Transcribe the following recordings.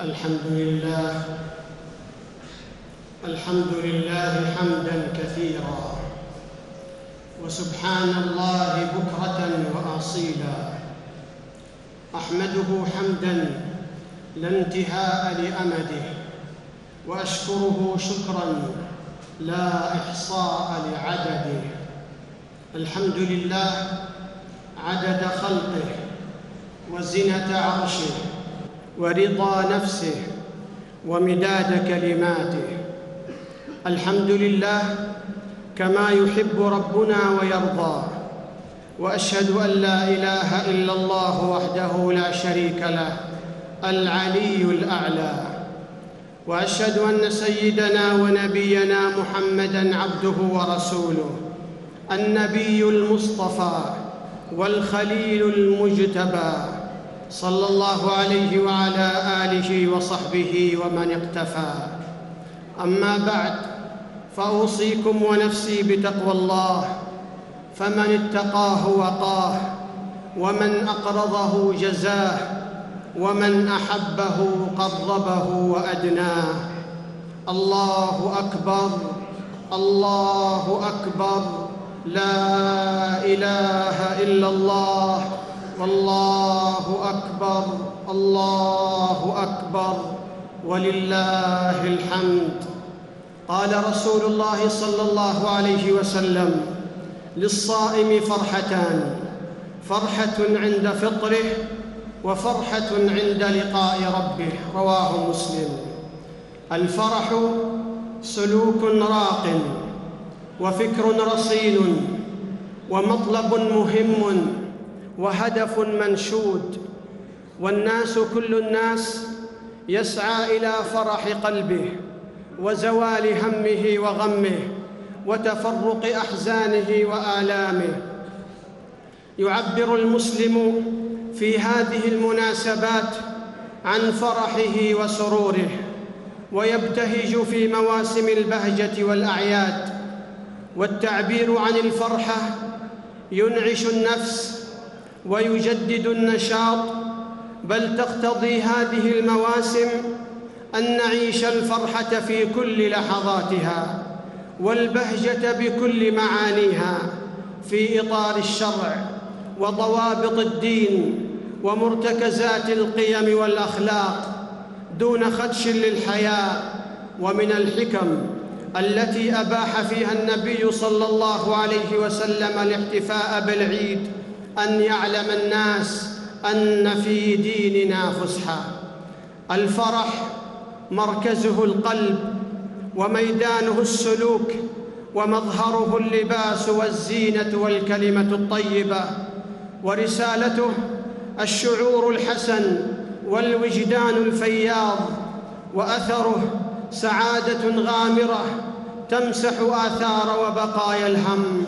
الحمد لله. الحمد لله حمدا كثيرا. وسبحان الله بكرة وأصيلا. أحمده حمدا لا انتهاء لأمده. وأشكره شكرا لا إحصاء لعدده. الحمد لله عدد خلقه وزنة عرشه. ورضا نفسه ومداد كلماته. الحمد لله كما يحب ربنا ويرضى وأشهد أن لا إله إلا الله وحده لا شريك له العلي الأعلى. وأشهد أن سيدنا ونبينا محمدا عبده ورسوله النبي المصطفى والخليل المجتبى. صلى الله عليه وعلى آله وصحبه ومن اقتفى. أما بعد فأوصيكم ونفسي بتقوى الله فمن اتقاه وقاه ومن أقرضه جزاه ومن أحبه قربه وأدناه. الله أكبر الله أكبر لا إله إلا الله والله أكبر الله أكبر ولله الحمد. قال رسول الله صلى الله عليه وسلم للصائم فرحتان فرحة عند فطره وفرحة عند لقاء ربه رواه مسلم. الفرح سلوك راق وفكر رصين ومطلب مهم وهدف منشود. والناس كل الناس يسعى إلى فرح قلبه وزوال همه وغمه وتفرق أحزانه وآلامه. يعبر المسلم في هذه المناسبات عن فرحه وسروره ويبتهج في مواسم البهجة والأعياد. والتعبير عن الفرحة ينعش النفس ويجدد النشاط بل تقتضي هذه المواسم أن نعيش الفرحة في كل لحظاتها والبهجة بكل معانيها في إطار الشرع وضوابط الدين ومرتكزات القيم والأخلاق دون خدش للحياة ومن الحكم التي أباح فيها النبي صلى الله عليه وسلم الاحتفاء بالعيد أن يعلم الناس أن في ديننا فسحة. الفرح مركزه القلب وميدانه السلوك ومظهره اللباس والزينة والكلمة الطيبة ورسالته الشعور الحسن والوجدان الفياض وأثره سعادة غامرة تمسح آثار وبقايا الهم.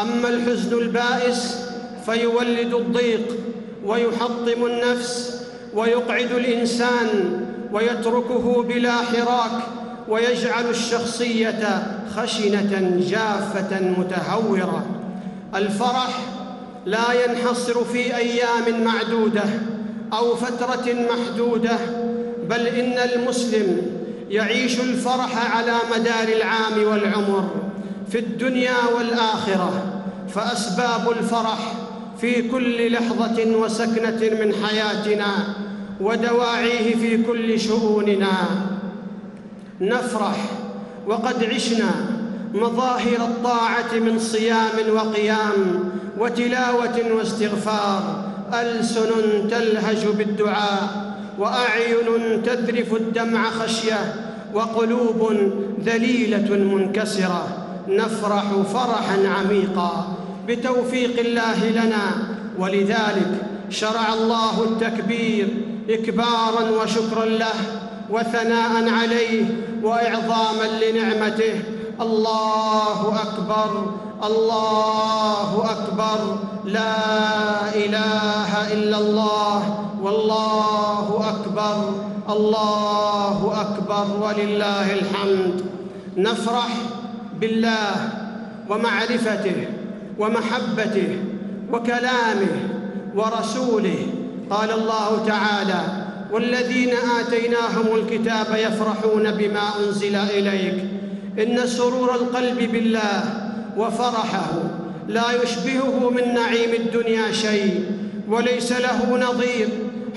أما الحزن البائس فيولد الضيق ويحطم النفس ويقعد الإنسان ويتركه بلا حراك ويجعل الشخصية خشنة جافة متهورة. الفرح لا ينحصر في أيام معدودة أو فترة محدودة بل إن المسلم يعيش الفرح على مدار العام والعمر في الدنيا والآخرة فأسباب الفرح في كل لحظة وسكنة من حياتنا ودواعيه في كل شؤوننا. نفرح وقد عشنا مظاهر الطاعة من صيام وقيام وتلاوة واستغفار. ألسن تلهج بالدعاء وأعين تذرف الدمع خشية وقلوب ذليلة منكسرة. نفرح فرحا عميقا. بتوفيق الله لنا ولذلك شرع الله التكبير اكبارا وشكرا له وثناء عليه واعظاما لنعمته. الله أكبر الله أكبر لا إله إلا الله والله أكبر الله أكبر ولله الحمد. نفرح بالله ومعرفته ومحبته وكلامه ورسوله. قال الله تعالى والذين آتيناهم الكتاب يفرحون بما أنزل إليك. إن سرور القلب بالله وفرحه لا يشبهه من نعيم الدنيا شيء وليس له نظير.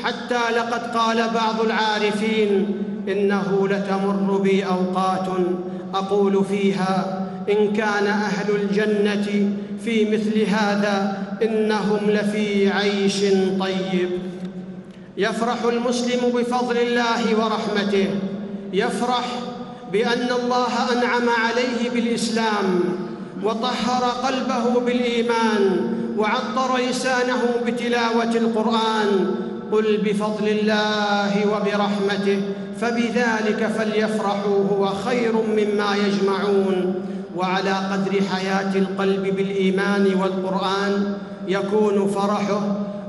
حتى لقد قال بعض العارفين إنه لتمر بي أوقات أقول فيها إن كان أهل الجنة في مثل هذا إنهم لفي عيش طيب. يفرح المسلم بفضل الله ورحمته. يفرح بأن الله أنعم عليه بالإسلام وطهر قلبه بالإيمان وعطر لسانه بتلاوة القرآن. قل بفضل الله وبرحمته فبذلك فليفرحوا هو خير مما يجمعون. وعلى قدر حياة القلب بالإيمان والقرآن يكون فرحه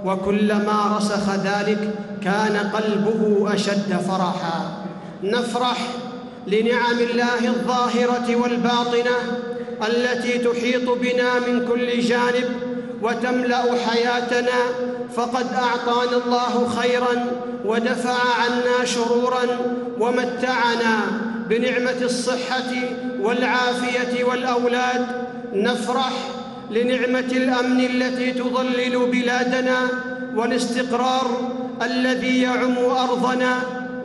وكلما رسخ ذلك كان قلبه أشد فرحا. نفرح لنعم الله الظاهرة والباطنة التي تحيط بنا من كل جانب وتملأ حياتنا. فقد أعطانا الله خيرا ودفع عنا شرورا ومتعنا بنعمة الصحة والعافية والأولاد نفرح لنعمة الأمن التي تظلل بلادنا والاستقرار الذي يعم أرضنا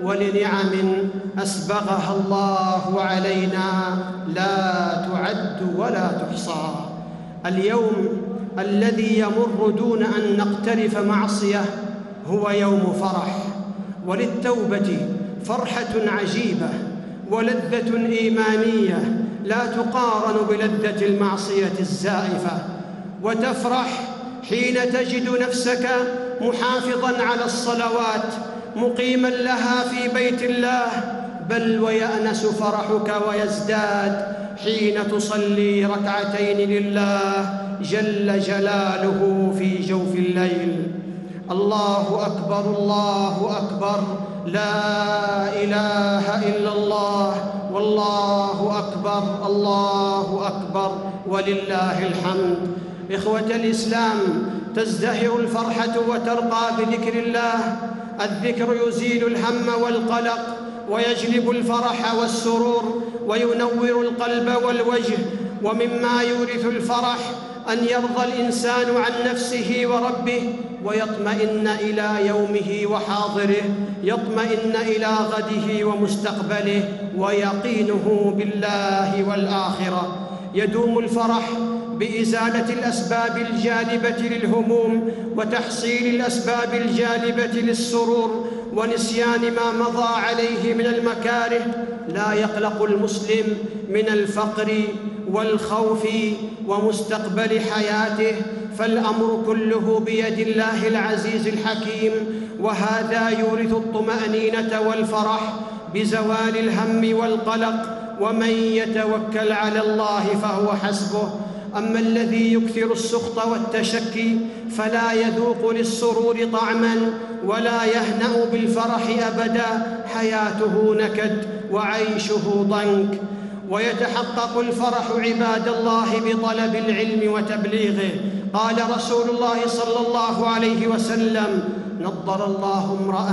ولنعم أسبغها الله علينا. لا تعد ولا تحصى. اليوم الذي يمر دون أن نقترف معصية هو يوم فرح وللتوبة فرحة عجيبة. ولذة إيمانية لا تقارن بلذة المعصية الزائفة. وتفرح حين تجد نفسك محافظا على الصلوات مقيما لها في بيت الله. بل ويأنس فرحك ويزداد حين تصلي ركعتين لله جل جلاله في جوف الليل. الله أكبر الله أكبر. لا إله إلا الله والله أكبر الله أكبر. ولله الحمد. إخوة الإسلام تزدهر الفرحة وترقى بذكر الله. الذكر يزيل الهم والقلق ويجلب الفرح والسرور وينور القلب والوجه. ومما يورث الفرح أن يرضى الإنسان عن نفسه وربه. ويطمئن إلى يومه وحاضره يطمئن إلى غده ومستقبله ويقينه بالله والآخرة. يدوم الفرح بإزالة الأسباب الجالبه للهموم وتحصيل الأسباب الجالبه للسرور ونسيان ما مضى عليه من المكاره. لا يقلق المسلم من الفقر والخوف ومستقبل حياته. فالأمر كله بيد الله العزيز الحكيم وهذا يورث الطمأنينة والفرح بزوال الهم والقلق ومن يتوكل على الله فهو حسبه. أما الذي يكثر السخط والتشكي فلا يذوق للسرور طعما ولا يهنأ بالفرح أبدا حياته نكد وعيشه ضنك. ويتحقق الفرح عباد الله بطلب العلم وتبليغه قال رسول الله صلى الله عليه وسلم نضر الله امرأ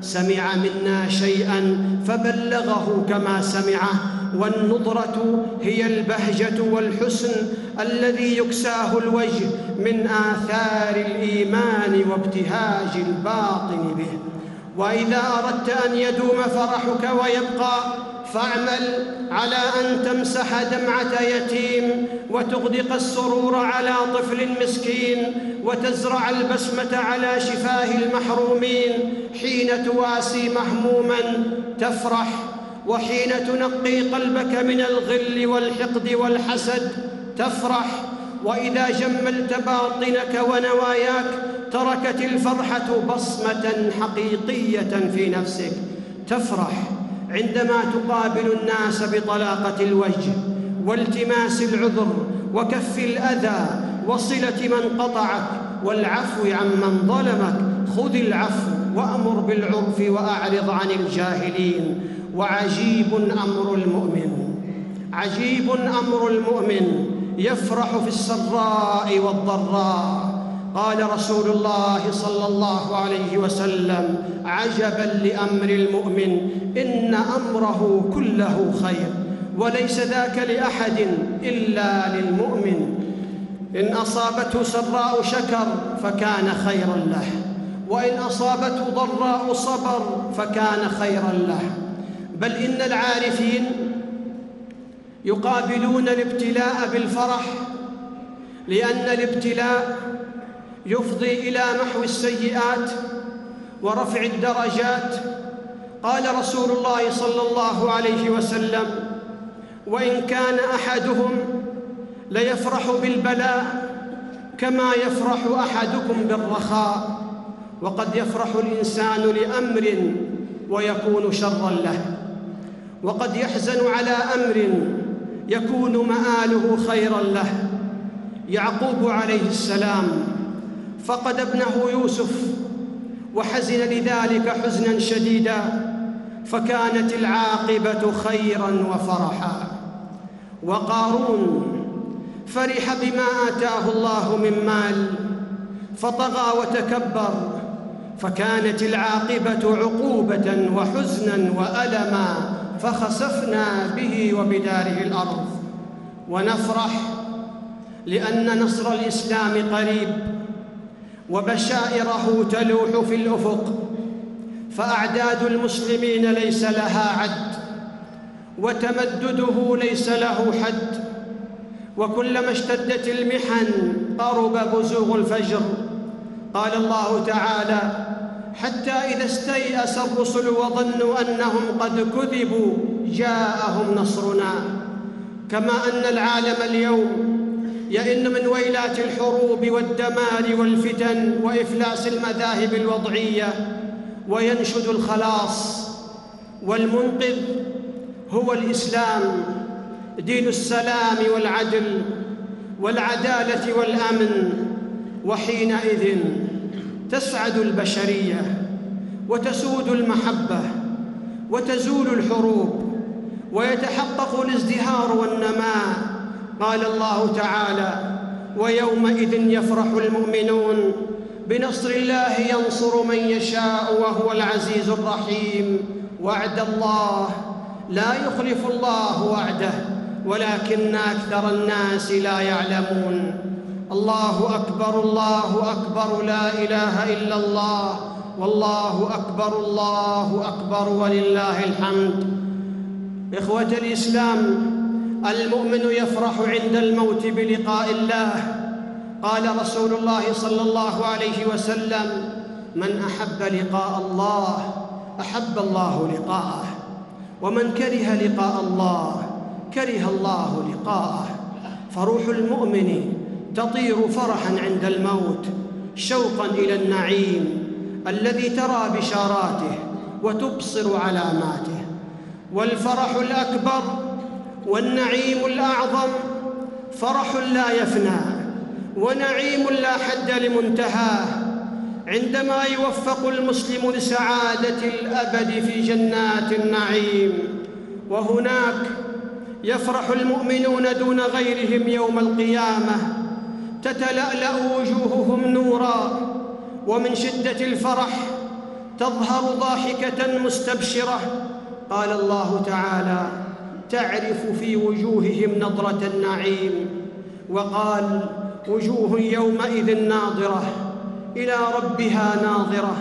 سمع منا شيئا فبلغه كما سمعه والنضرة هي البهجة والحسن الذي يكساه الوجه من آثار الإيمان وابتهاج الباطن به. وإذا أردت أن يدوم فرحك ويبقى فاعمل على أن تمسح دمعة يتيم وتغدق السرور على طفل مسكين وتزرع البسمة على شفاه المحرومين حين تواسي مهموما تفرح وحين تنقي قلبك من الغل والحقد والحسد تفرح وإذا جملت باطنك ونواياك تركت الفرحة بصمة حقيقية في نفسك تفرح عندما تقابل الناس بطلاقة الوجه والتماس العذر وكف الأذى وصلة من قطعك والعفو عمن ظلمك خذ العفو وأمر بالعرف وأعرض عن الجاهلين. وعجيب أمر المؤمن عجيب أمر المؤمن يفرح في السراء والضراء. قال رسول الله صلى الله عليه وسلم عجبا لأمر المؤمن إن أمره كله خير وليس ذاك لأحد إلا للمؤمن. إن أصابته سراء شكر فكان خيرا له وإن أصابته ضراء صبر فكان خيرا له. بل إن العارفين يقابلون الابتلاء بالفرح لأن الابتلاء يفضي إلى محو السيئات ورفع الدرجات. قال رسول الله صلى الله عليه وسلم وإن كان أحدهم ليفرح بالبلاء كما يفرح أحدكم بالرخاء وقد يفرح الإنسان لأمر ويكون شرا له وقد يحزن على أمر يكون مآله خيرا له. يعقوب عليه السلام فقد ابنه يوسف وحزن لذلك حزنا شديدا فكانت العاقبة خيرا وفرحا. وقارون فرح بما آتاه الله من مال فطغى وتكبر فكانت العاقبة عقوبة وحزنا وألما فخسفنا به وبداره الأرض. ونفرح لأن نصر الإسلام قريب وبشائره تلوح في الأفق فأعداد المسلمين ليس لها عد وتمدده ليس له حد وكلما اشتدت المحن قرب بزوغ الفجر. قال الله تعالى حتى إذا استيأس الرسل وظنوا أنهم قد كذبوا جاءهم نصرنا. كما أن العالم اليوم يئن من ويلات الحروب والدمار والفتن وإفلاس المذاهب الوضعية وينشد الخلاص والمنقذ هو الإسلام دين السلام والعدل والعدالة والأمن. وحينئذ تسعد البشرية وتسود المحبة وتزول الحروب ويتحقق الازدهار والنماء قال الله تعالى ويومئذ يفرح المؤمنون بنصر الله ينصر من يشاء وهو العزيز الرحيم. وعد الله لا يخلف الله وعده ولكن أكثر الناس لا يعلمون. الله أكبر الله أكبر لا إله إلا الله. والله أكبر الله أكبر ولله الحمد. إخوة الإسلام المؤمن يفرح عند الموت بلقاء الله. قال رسول الله صلى الله عليه وسلم من أحب لقاء الله أحب الله لقاءه. ومن كره لقاء الله كره الله لقاءه. فروح المؤمن تطير فرحا عند الموت شوقا إلى النعيم الذي ترى بشاراته وتبصر علاماته. والفرح الأكبر والنعيم الأعظم فرح لا يفنى ونعيم لا حد لمنتهاه عندما يوفق المسلم لسعادة الأبد في جنات النعيم وهناك يفرح المؤمنون دون غيرهم يوم القيامة. تتلألأ وجوههم نورا ومن شدة الفرح تظهر ضاحكة مستبشرة. قال الله تعالى تعرف في وجوههم نضره النعيم وقال وجوه يومئذ ناظرة إلى ربها ناظرة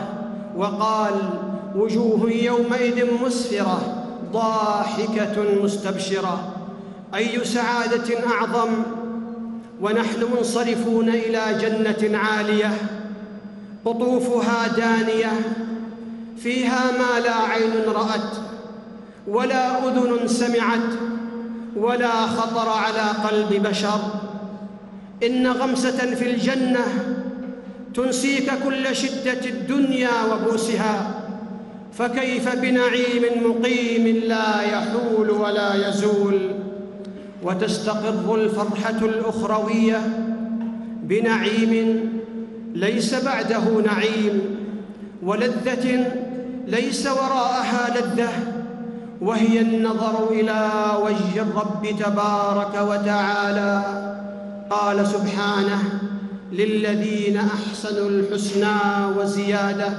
وقال وجوه يومئذ مسفرة ضاحكة مستبشرة أي سعادة أعظم ونحن منصرفون إلى جنة عالية قطوفها دانية فيها ما لا عين رأت ولا أذن سمعت ولا خطر على قلب بشر. إن غمسة في الجنة تنسيك كل شدة الدنيا وبؤسها. فكيف بنعيم مقيم لا يحول ولا يزول؟ وتستقر الفرحة الأخروية بنعيم ليس بعده نعيم ولذة ليس وراءها لذة. وهي النظر إلى وجه الرب تبارك وتعالى. قال سبحانه للذين أحسنوا الحسنى وزيادة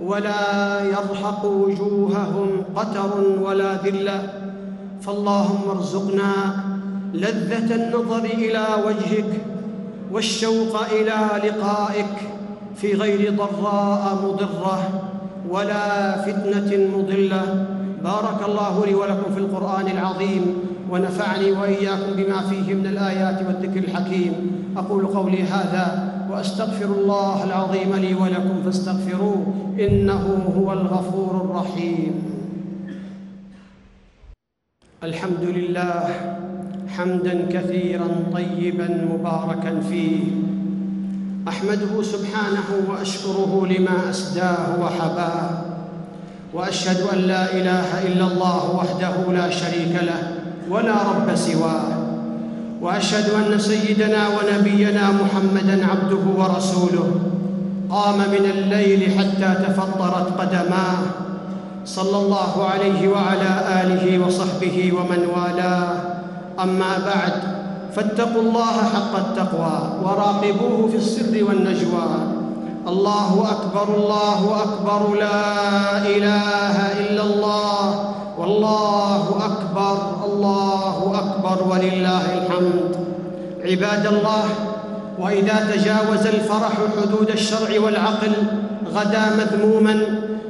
ولا يرهق وجوههم قتر ولا ذلة. فاللهم ارزقنا لذة النظر إلى وجهك والشوق إلى لقائك في غير ضراء مضرة ولا فتنة مضلة. بارك الله لي ولكم في القرآن العظيم ونفعني وإياكم بما فيه من الآيات والذكر الحكيم. أقول قولي هذا وأستغفر الله العظيم لي ولكم فاستغفروه إنه هو الغفور الرحيم. الحمد لله حمدا كثيرا طيبا مباركا فيه. أحمده سبحانه وأشكره لما أسداه وحباه. وأشهد أن لا إله إلا الله وحده لا شريك له ولا رب سواه. وأشهد أن سيدنا ونبينا محمدا عبده ورسوله. قام من الليل حتى تفطرت قدماه. صلى الله عليه وعلى آله وصحبه ومن والاه. أما بعد فاتقوا الله حق التقوى وراقبوه في السر والنجوى. الله أكبر الله أكبر لا إله إلا الله والله أكبر الله أكبر ولله الحمد. عباد الله وإذا تجاوز الفرح حدود الشرع والعقل غدا مذموما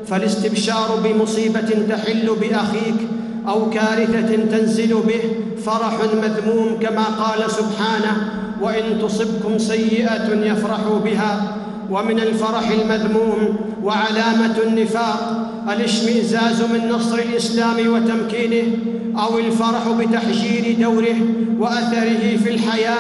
فالاستبشار بمصيبة تحل بأخيك أو كارثة تنزل به فرح مذموم كما قال سبحانه وإن تصبكم سيئة يفرحوا بها ومن الفرح المذموم وعلامة النفاق الاشمئزاز من نصر الإسلام وتمكينه أو الفرح بتحجير دوره وأثره في الحياة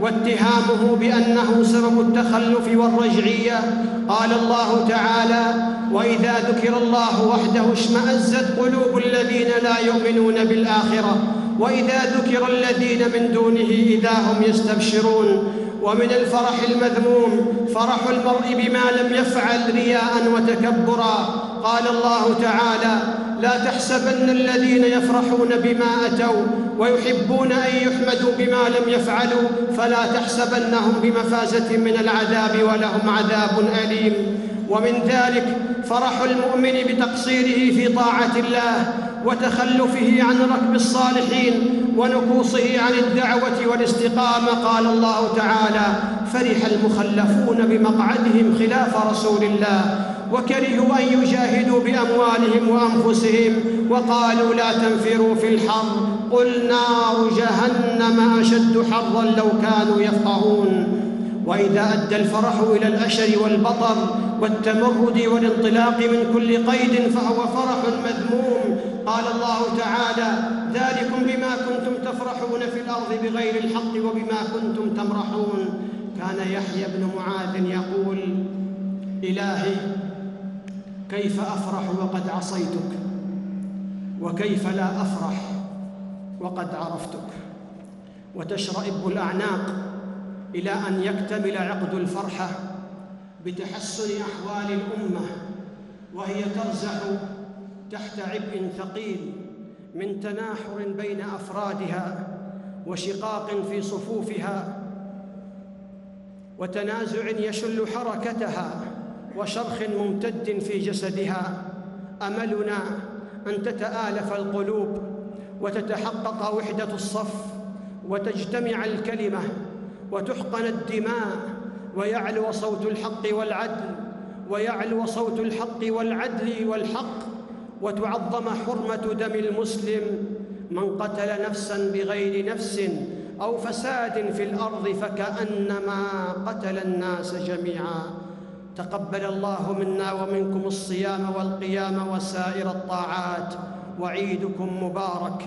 واتهامه بأنه سبب التخلف والرجعية. قال الله تعالى وإذا ذكر الله وحده اشمأزت قلوب الذين لا يؤمنون بالآخرة. وإذا ذكر الذين من دونه إذا هم يستبشرون. ومن الفرح المذموم فرح المرء بما لم يفعل رياء وتكبرا. قال الله تعالى لا تحسبن الذين يفرحون بما أتوا ويحبون أن يحمدوا بما لم يفعلوا فلا تحسبنهم بمفازة من العذاب ولهم عذاب أليم. ومن ذلك فرح المؤمن بتقصيره في طاعة الله وتخلفه عن ركب الصالحين ونكوصه عن الدعوة والاستقامة. قال الله تعالى فرح المخلفون بمقعدهم خلاف رسول الله وكرهوا أن يجاهدوا بأموالهم وأنفسهم وقالوا لا تنفروا في الحر. قل نار جهنم أشد حرا لو كانوا يفقهون. وإذا أدى الفرح إلى الأشر والبطر والتمرد والانطلاق من كل قيد فهو فرح مذموم. قال الله تعالى ذلكم بما كنتم تفرحون في الأرض بغير الحق وبما كنتم تمرحون. كان يحيى بن معاذ يقول إلهي كيف أفرح وقد عصيتك؟ وكيف لا أفرح وقد عرفتك؟ وتشرئب الأعناق إلى أن يكتمل عقد الفرحة بتحسن أحوال الأمة وهي ترزح تحت عبء ثقيل من تناحر بين أفرادها وشقاق في صفوفها وتنازع يشل حركتها وشرخ ممتد في جسدها. أملنا أن تتآلف القلوب وتتحقق وحدة الصف وتجتمع الكلمة وتحقن الدماء ويعلو صوت الحق والعدل ويعلو صوت الحق والعدل والحق وتعظم حرمة دم المسلم من قتل نفسا بغير نفس أو فساد في الأرض فكأنما قتل الناس جميعا. تقبل الله منا ومنكم الصيام والقيام وسائر الطاعات. وعيدكم مبارك.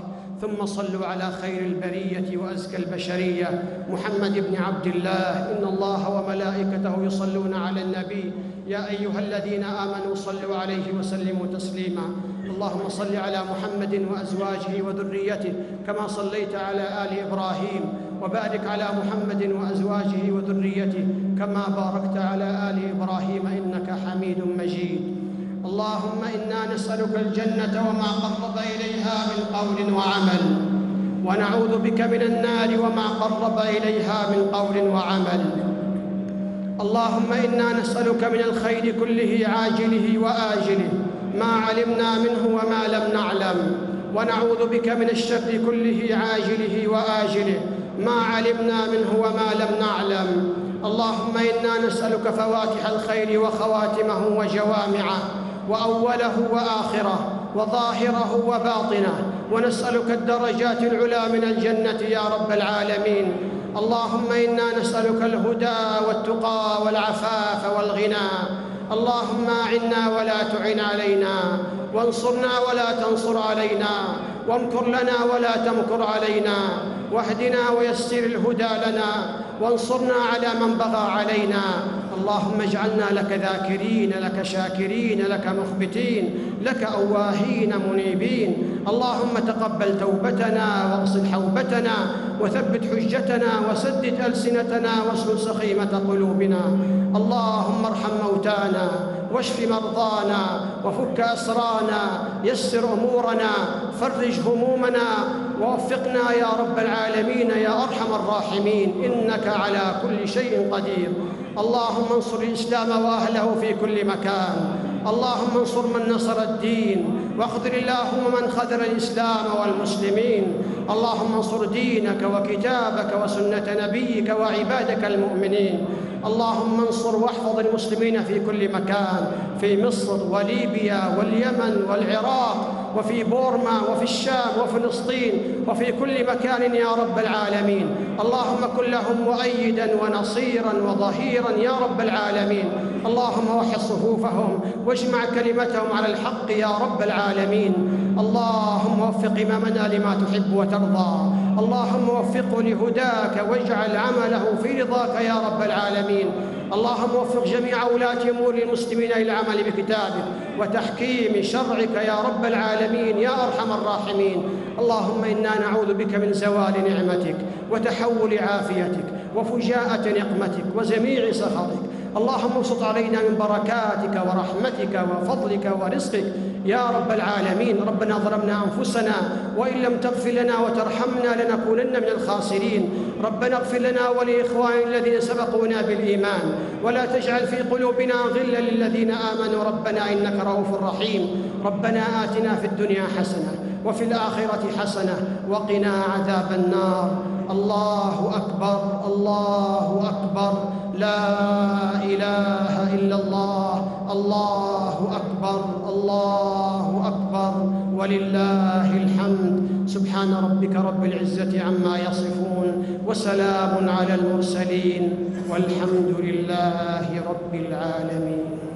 ثم صلوا على خير البرية وأزكى البشرية. محمد بن عبد الله إن الله وملائكته يصلون على النبي. يا أيها الذين آمنوا صلوا عليه وسلموا تسليما. اللهم صل على محمد وأزواجه وذريته كما صليت على آل إبراهيم. وبارك على محمد وأزواجه وذريته كما باركت على آل إبراهيم إنك حميد مجيد. اللهم إنا نسألك الجنة وما قرب إليها من قول وعمل ونعوذ بك من النار وما قرب إليها من قول وعمل. اللهم إنا نسألك من الخير كله عاجله وآجله ما علمنا منه وما لم نعلم. ونعوذ بك من الشر كله عاجله وآجله ما علمنا منه وما لم نعلم. اللهم إنا نسألك فواتح الخير وخواتمه وجوامعه. وأوله وآخره وظاهره وباطنه. ونسألك الدرجات العلى من الجنة يا رب العالمين. اللهم إنا نسألك الهدى والتقى والعفاف والغنى. اللهم أعنا ولا تعن علينا. وانصرنا ولا تنصر علينا. وامكر لنا ولا تمكر علينا. واهدنا ويسر الهدى لنا. وانصرنا على من بغى علينا. اللهم اجعلنا لك ذاكرين لك شاكرين لك مخبتين لك أواهين منيبين. اللهم تقبل توبتنا واغسل حوبتنا وثبت حجتنا وسدد ألسنتنا واسلل سخيمة قلوبنا. اللهم ارحم موتانا واشف مرضانا وفك أسرانا يسر أمورنا فرج همومنا ووفقنا يا رب العالمين يا أرحم الراحمين. إنك على كل شيء قدير. اللهم انصر الإسلام وأهله في كل مكان. اللهم انصر من نصر الدين. واخذل اللهم من خذل الإسلام والمسلمين. اللهم انصر دينك وكتابك وسنة نبيك وعبادك المؤمنين. اللهم انصر واحفظ المسلمين في كل مكان. في مصر وليبيا واليمن والعراق. وفي بورما وفي الشام وفلسطين وفي كل مكان يا رب العالمين. اللهم كن لهم مؤيدا ونصيرا وظهيرا يا رب العالمين. اللهم وحد صفوفهم واجمع كلمتهم على الحق يا رب العالمين. اللهم وفق إمامنا لما تحب وترضى. اللهم وفقه لهداك واجعل عمله في رضاك يا رب العالمين. اللهم وفق جميع ولاة أمور المسلمين إلى العمل بكتابك وتحكيم شرعك يا رب العالمين يا أرحم الراحمين. اللهم إنا نعوذ بك من زوال نعمتك وتحول عافيتك وفجاءة نقمتك وجميع سخطك. اللهم ابسط علينا من بركاتك ورحمتك وفضلك ورزقك يا رب العالمين ربنا ظلمنا أنفسنا وإن لم تغفر لنا وترحمنا لنكونن من الخاسرين. ربنا اغفر لنا ولإخواننا الذين سبقونا بالإيمان. ولا تجعل في قلوبنا غلا للذين آمنوا. ربنا إنك رؤوف رحيم. ربنا آتنا في الدنيا حسنة وفي الآخرة حسنة وقنا عذاب النار. الله أكبر الله أكبر. لا إله إلا الله. الله أكبر الله أكبر. ولله الحمد. سبحان ربك رب العزة عما يصفون وسلام على المرسلين والحمد لله رب العالمين.